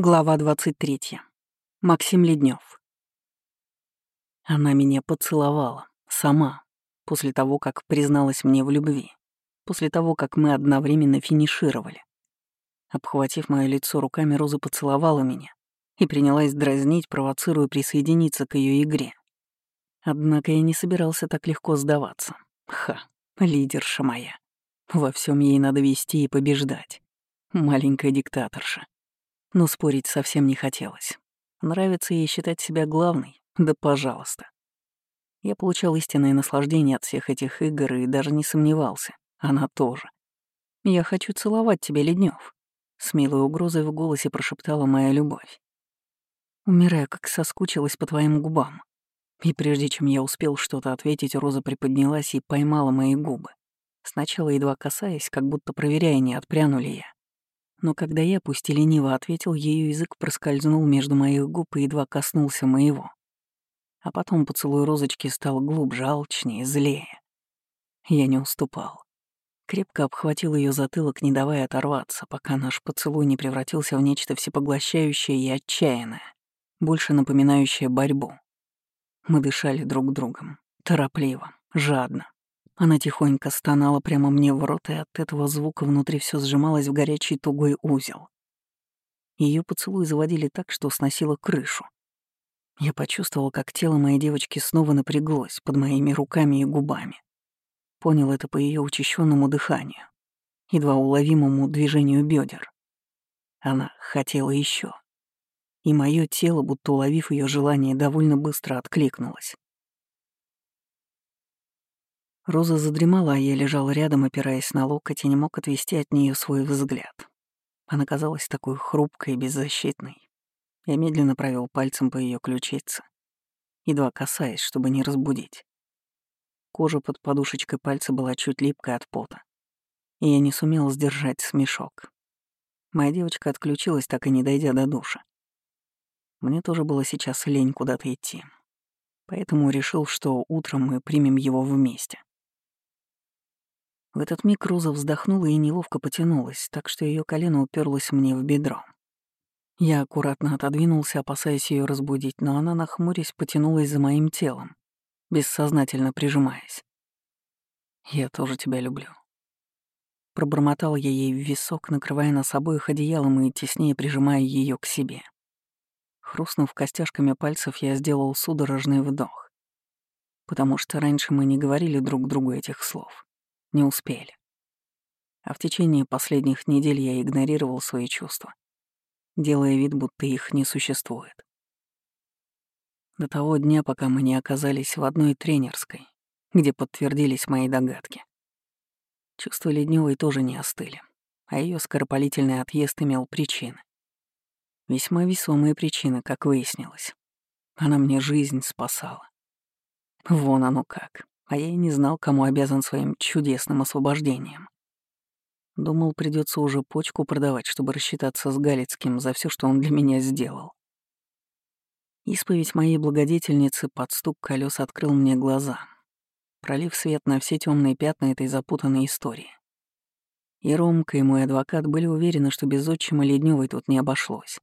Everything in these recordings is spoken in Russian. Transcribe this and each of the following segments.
Глава 23. Максим Леднев. Она меня поцеловала, сама, после того, как призналась мне в любви, после того, как мы одновременно финишировали. Обхватив мое лицо руками, Роза поцеловала меня и принялась дразнить, провоцируя присоединиться к ее игре. Однако я не собирался так легко сдаваться. Ха, лидерша моя. Во всем ей надо вести и побеждать. Маленькая диктаторша но спорить совсем не хотелось. Нравится ей считать себя главной? Да пожалуйста. Я получал истинное наслаждение от всех этих игр и даже не сомневался. Она тоже. «Я хочу целовать тебя, Леднев. с милой угрозой в голосе прошептала моя любовь. Умираю, как соскучилась по твоим губам. И прежде чем я успел что-то ответить, Роза приподнялась и поймала мои губы. Сначала едва касаясь, как будто проверяя, не отпряну ли я. Но когда я, пусть и лениво ответил, ее язык проскользнул между моих губ и едва коснулся моего. А потом поцелуй розочки стал глубже, алчнее, злее. Я не уступал. Крепко обхватил ее затылок, не давая оторваться, пока наш поцелуй не превратился в нечто всепоглощающее и отчаянное, больше напоминающее борьбу. Мы дышали друг другом, торопливо, жадно, она тихонько стонала прямо мне в рот, и от этого звука внутри все сжималось в горячий тугой узел. Ее поцелуи заводили так, что сносило крышу. Я почувствовал, как тело моей девочки снова напряглось под моими руками и губами. Понял это по ее учащенному дыханию, едва уловимому движению бедер. Она хотела еще, И мое тело, будто уловив ее желание, довольно быстро откликнулось. Роза задремала, а я лежал рядом, опираясь на локоть, и не мог отвести от нее свой взгляд. Она казалась такой хрупкой и беззащитной. Я медленно провел пальцем по ее ключице, едва касаясь, чтобы не разбудить. Кожа под подушечкой пальца была чуть липкой от пота, и я не сумел сдержать смешок. Моя девочка отключилась, так и не дойдя до душа. Мне тоже было сейчас лень куда-то идти, поэтому решил, что утром мы примем его вместе. В этот миг Роза вздохнула и неловко потянулась, так что ее колено уперлось мне в бедро. Я аккуратно отодвинулся, опасаясь ее разбудить, но она, нахмурясь, потянулась за моим телом, бессознательно прижимаясь. «Я тоже тебя люблю». Пробормотал я ей в висок, накрывая нас обоих одеялом и теснее прижимая ее к себе. Хрустнув костяшками пальцев, я сделал судорожный вдох, потому что раньше мы не говорили друг другу этих слов. Не успели. А в течение последних недель я игнорировал свои чувства, делая вид, будто их не существует. До того дня, пока мы не оказались в одной тренерской, где подтвердились мои догадки. Чувства Ледневой тоже не остыли, а ее скоропалительный отъезд имел причины. Весьма весомые причины, как выяснилось. Она мне жизнь спасала. Вон оно как а я и не знал, кому обязан своим чудесным освобождением. Думал, придется уже почку продавать, чтобы рассчитаться с Галицким за все, что он для меня сделал. Исповедь моей благодетельницы под стук колес открыл мне глаза, пролив свет на все темные пятна этой запутанной истории. И Ромка, и мой адвокат были уверены, что без отчима Ледневой тут не обошлось.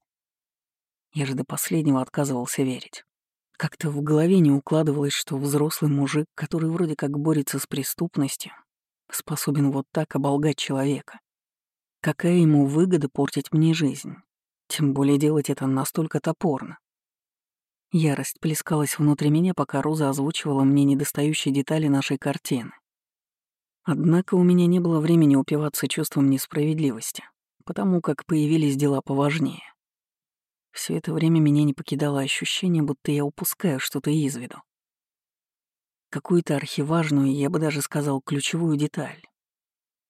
Я же до последнего отказывался верить. Как-то в голове не укладывалось, что взрослый мужик, который вроде как борется с преступностью, способен вот так оболгать человека. Какая ему выгода портить мне жизнь? Тем более делать это настолько топорно. Ярость плескалась внутри меня, пока Роза озвучивала мне недостающие детали нашей картины. Однако у меня не было времени упиваться чувством несправедливости, потому как появились дела поважнее. Все это время меня не покидало ощущение, будто я упускаю что-то из виду. Какую-то архиважную, я бы даже сказал, ключевую деталь.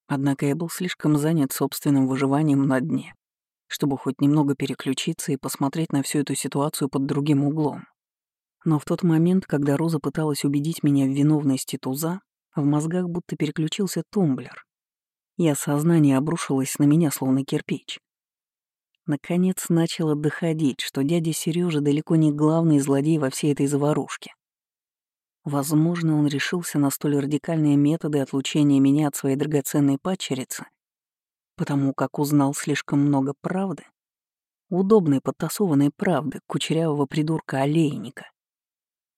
Однако я был слишком занят собственным выживанием на дне, чтобы хоть немного переключиться и посмотреть на всю эту ситуацию под другим углом. Но в тот момент, когда Роза пыталась убедить меня в виновности туза, в мозгах будто переключился тумблер, и осознание обрушилось на меня, словно кирпич. Наконец начало доходить, что дядя Сережа далеко не главный злодей во всей этой заварушке. Возможно, он решился на столь радикальные методы отлучения меня от своей драгоценной падчерицы, потому как узнал слишком много правды. удобной подтасованной правды кучерявого придурка олейника.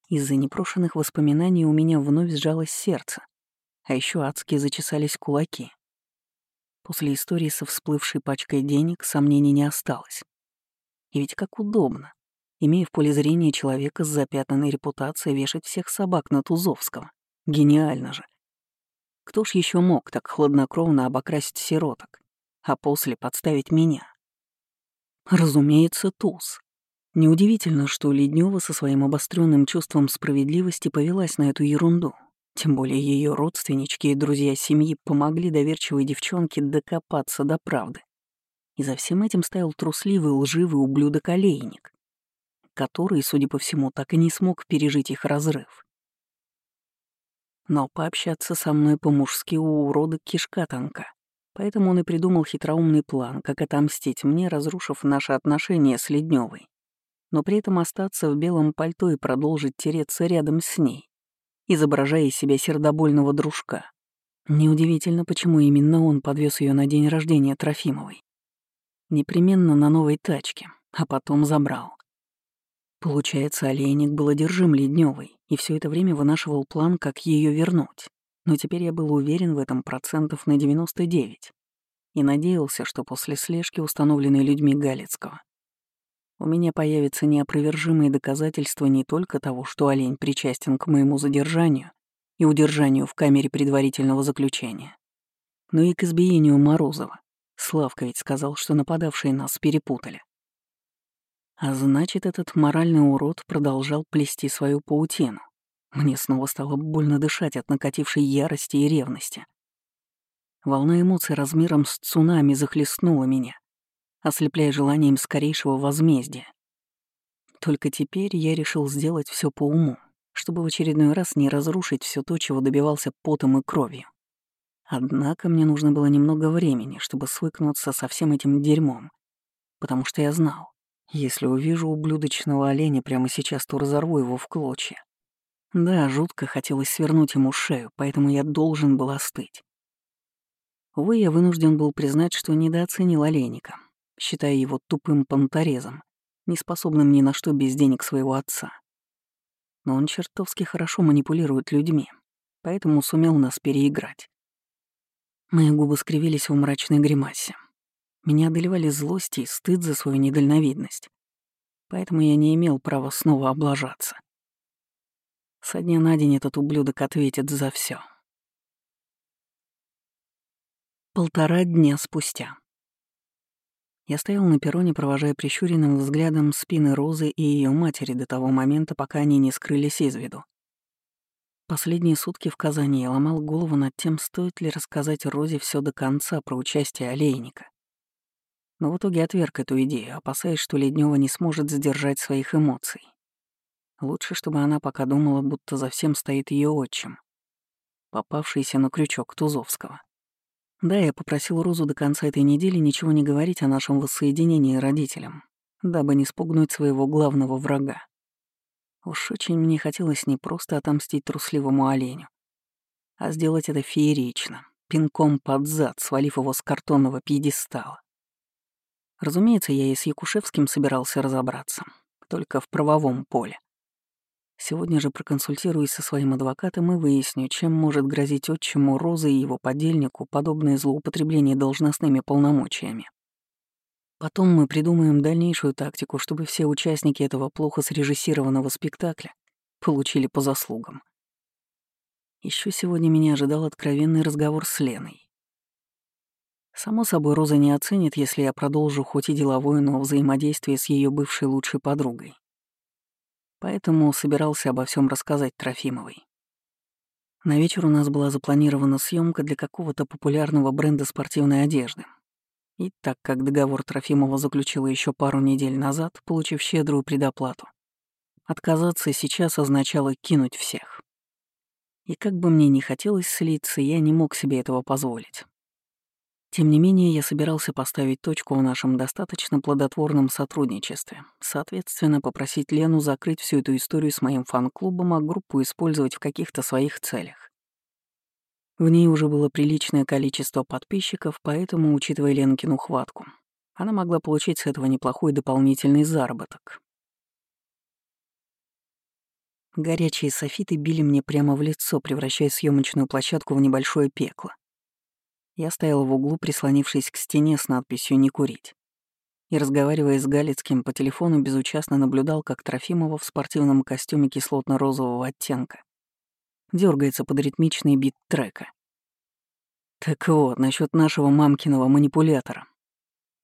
Из-за непрошенных воспоминаний у меня вновь сжалось сердце, а еще адски зачесались кулаки. После истории со всплывшей пачкой денег сомнений не осталось. И ведь как удобно, имея в поле зрения человека с запятнанной репутацией, вешать всех собак на Тузовского. Гениально же. Кто ж еще мог так хладнокровно обокрасить сироток, а после подставить меня? Разумеется, Туз. Неудивительно, что Леднева со своим обостренным чувством справедливости повелась на эту ерунду. Тем более ее родственнички и друзья семьи помогли доверчивой девчонке докопаться до правды. И за всем этим стоял трусливый, лживый ублюдок-олейник, который, судя по всему, так и не смог пережить их разрыв. Но пообщаться со мной по-мужски у урода кишка тонка. Поэтому он и придумал хитроумный план, как отомстить мне, разрушив наши отношения с Ледневой, но при этом остаться в белом пальто и продолжить тереться рядом с ней, изображая из себя сердобольного дружка. Неудивительно, почему именно он подвез ее на день рождения Трофимовой. Непременно на новой тачке, а потом забрал. Получается, олейник был одержим Ледневой и все это время вынашивал план, как ее вернуть. Но теперь я был уверен в этом процентов на 99 и надеялся, что после слежки, установленной людьми Галицкого, у меня появятся неопровержимые доказательства не только того, что олень причастен к моему задержанию и удержанию в камере предварительного заключения, но и к избиению Морозова. Славка ведь сказал, что нападавшие нас перепутали. А значит, этот моральный урод продолжал плести свою паутину. Мне снова стало больно дышать от накатившей ярости и ревности. Волна эмоций размером с цунами захлестнула меня, ослепляя желанием скорейшего возмездия. Только теперь я решил сделать все по уму, чтобы в очередной раз не разрушить все то, чего добивался потом и кровью. Однако мне нужно было немного времени, чтобы свыкнуться со всем этим дерьмом, потому что я знал, если увижу ублюдочного оленя прямо сейчас, то разорву его в клочья. Да, жутко хотелось свернуть ему шею, поэтому я должен был остыть. Увы, я вынужден был признать, что недооценил оленика, считая его тупым понторезом, неспособным ни на что без денег своего отца. Но он чертовски хорошо манипулирует людьми, поэтому сумел нас переиграть. Мои губы скривились в мрачной гримасе. Меня одолевали злость и стыд за свою недальновидность. Поэтому я не имел права снова облажаться. Со дня на день этот ублюдок ответит за все. Полтора дня спустя. Я стоял на перроне, провожая прищуренным взглядом спины Розы и ее матери до того момента, пока они не скрылись из виду. Последние сутки в Казани я ломал голову над тем, стоит ли рассказать Розе все до конца про участие Олейника но в итоге отверг эту идею, опасаясь, что Леднева не сможет сдержать своих эмоций. Лучше, чтобы она пока думала, будто за всем стоит ее отчим, попавшийся на крючок Тузовского. Да, я попросил Розу до конца этой недели ничего не говорить о нашем воссоединении родителям, дабы не спугнуть своего главного врага. Уж очень мне хотелось не просто отомстить трусливому оленю, а сделать это феерично, пинком под зад, свалив его с картонного пьедестала. Разумеется, я и с Якушевским собирался разобраться, только в правовом поле. Сегодня же проконсультируюсь со своим адвокатом и выясню, чем может грозить отчиму Розы и его подельнику подобное злоупотребление должностными полномочиями. Потом мы придумаем дальнейшую тактику, чтобы все участники этого плохо срежиссированного спектакля получили по заслугам. Еще сегодня меня ожидал откровенный разговор с Леной. Само собой, Роза не оценит, если я продолжу хоть и деловое, но взаимодействие с ее бывшей лучшей подругой. Поэтому собирался обо всем рассказать Трофимовой. На вечер у нас была запланирована съемка для какого-то популярного бренда спортивной одежды. И так как договор Трофимова заключила еще пару недель назад, получив щедрую предоплату, отказаться сейчас означало кинуть всех. И как бы мне ни хотелось слиться, я не мог себе этого позволить. Тем не менее, я собирался поставить точку в нашем достаточно плодотворном сотрудничестве, соответственно, попросить Лену закрыть всю эту историю с моим фан-клубом, а группу использовать в каких-то своих целях. В ней уже было приличное количество подписчиков, поэтому, учитывая Ленкину хватку, Она могла получить с этого неплохой дополнительный заработок. Горячие софиты били мне прямо в лицо, превращая съемочную площадку в небольшое пекло. Я стояла в углу, прислонившись к стене с надписью «Не курить». И, разговаривая с Галицким по телефону, безучастно наблюдал, как Трофимова в спортивном костюме кислотно-розового оттенка дергается под ритмичный бит трека. «Так вот, насчет нашего мамкиного манипулятора».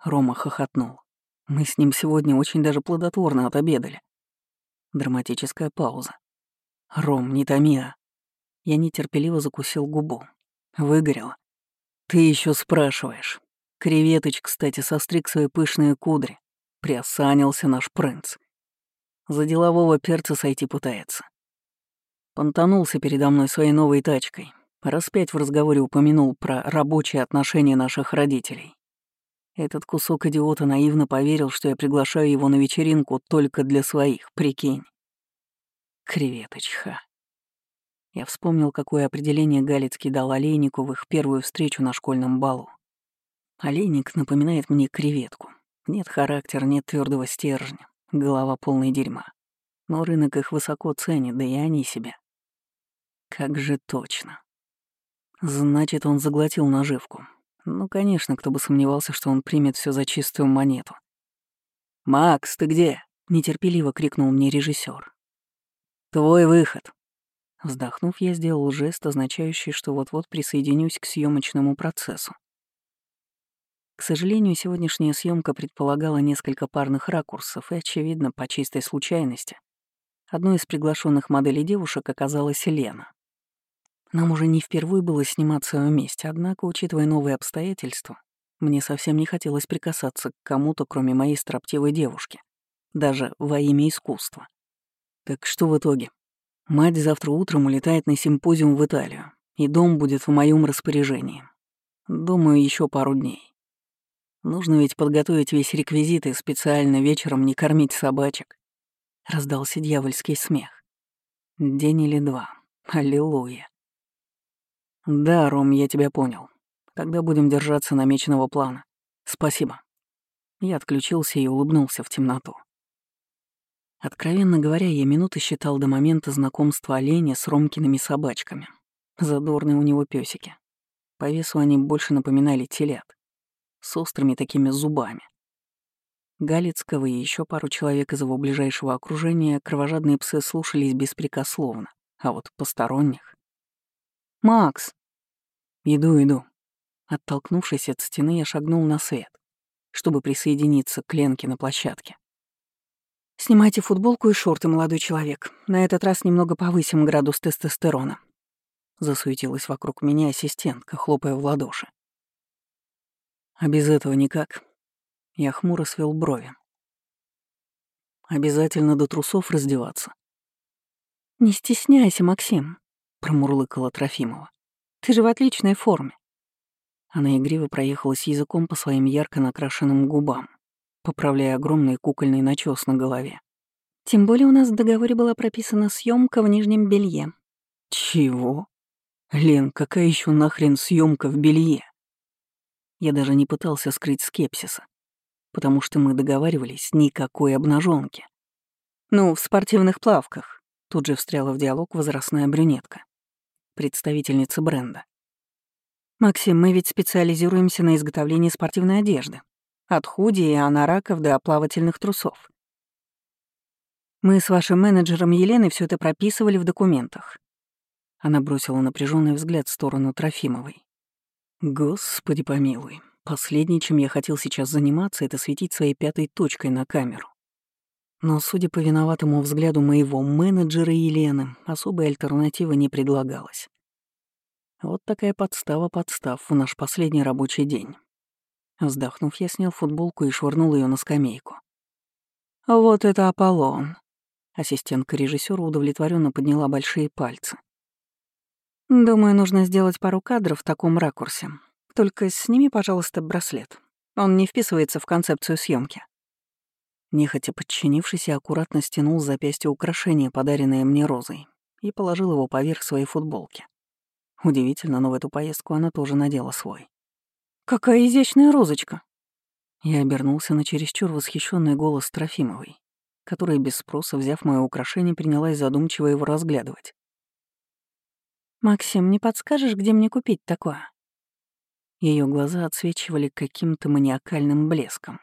Рома хохотнул. «Мы с ним сегодня очень даже плодотворно отобедали». Драматическая пауза. «Ром, не томи, а». Я нетерпеливо закусил губу. Выгорело. «Ты еще спрашиваешь. Креветоч, кстати, состриг свои пышные кудри. Приосанился наш принц. За делового перца сойти пытается. Понтанулся передо мной своей новой тачкой. Раз пять в разговоре упомянул про рабочие отношения наших родителей. Этот кусок идиота наивно поверил, что я приглашаю его на вечеринку только для своих, прикинь. Креветочка. Я вспомнил, какое определение Галицкий дал Олейнику в их первую встречу на школьном балу. Олейник напоминает мне креветку. Нет характера, нет твердого стержня, голова полная дерьма. Но рынок их высоко ценит, да и они себя. Как же точно. Значит, он заглотил наживку. Ну, конечно, кто бы сомневался, что он примет все за чистую монету. «Макс, ты где?» — нетерпеливо крикнул мне режиссер. «Твой выход». Вздохнув, я сделал жест, означающий, что вот-вот присоединюсь к съемочному процессу. К сожалению, сегодняшняя съемка предполагала несколько парных ракурсов, и, очевидно, по чистой случайности, одной из приглашенных моделей девушек оказалась Лена. Нам уже не впервые было сниматься вместе, однако, учитывая новые обстоятельства, мне совсем не хотелось прикасаться к кому-то, кроме моей строптивой девушки, даже во имя искусства. Так что в итоге? Мать завтра утром улетает на симпозиум в Италию, и дом будет в моем распоряжении. Думаю, еще пару дней. Нужно ведь подготовить весь реквизит и специально вечером не кормить собачек. Раздался дьявольский смех. День или два. Аллилуйя. Да, Ром, я тебя понял. Тогда будем держаться намеченного плана. Спасибо. Я отключился и улыбнулся в темноту. Откровенно говоря, я минуты считал до момента знакомства оленя с Ромкиными собачками. Задорные у него песики. По весу они больше напоминали телят. С острыми такими зубами. Галицкого и еще пару человек из его ближайшего окружения кровожадные псы слушались беспрекословно, а вот посторонних «Макс!» «Иду, иду». Оттолкнувшись от стены, я шагнул на свет, чтобы присоединиться к Ленке на площадке. «Снимайте футболку и шорты, молодой человек. На этот раз немного повысим градус тестостерона». Засуетилась вокруг меня ассистентка, хлопая в ладоши. «А без этого никак?» Я хмуро свел брови. «Обязательно до трусов раздеваться?» «Не стесняйся, Максим промурлыкала Трофимова. «Ты же в отличной форме». Она игриво проехалась языком по своим ярко накрашенным губам, поправляя огромный кукольный начес на голове. «Тем более у нас в договоре была прописана съемка в нижнем белье». «Чего? Лен, какая еще нахрен съемка в белье?» Я даже не пытался скрыть скепсиса, потому что мы договаривались никакой обнаженки. «Ну, в спортивных плавках», — тут же встряла в диалог возрастная брюнетка представительница бренда. «Максим, мы ведь специализируемся на изготовлении спортивной одежды. От худи и анараков до плавательных трусов. Мы с вашим менеджером Еленой все это прописывали в документах». Она бросила напряженный взгляд в сторону Трофимовой. «Господи помилуй, последнее, чем я хотел сейчас заниматься, это светить своей пятой точкой на камеру. Но, судя по виноватому взгляду моего менеджера Елены, особой альтернативы не предлагалось. Вот такая подстава подстав в наш последний рабочий день. Вздохнув, я снял футболку и швырнул ее на скамейку. «Вот это Аполлон!» Ассистентка режиссера удовлетворенно подняла большие пальцы. «Думаю, нужно сделать пару кадров в таком ракурсе. Только сними, пожалуйста, браслет. Он не вписывается в концепцию съемки. Нехотя подчинившись, я аккуратно стянул с запястья украшение, подаренное мне розой, и положил его поверх своей футболки. Удивительно, но в эту поездку она тоже надела свой. «Какая изящная розочка!» Я обернулся на чересчур восхищенный голос Трофимовой, которая без спроса, взяв мое украшение, принялась задумчиво его разглядывать. «Максим, не подскажешь, где мне купить такое?» Ее глаза отсвечивали каким-то маниакальным блеском —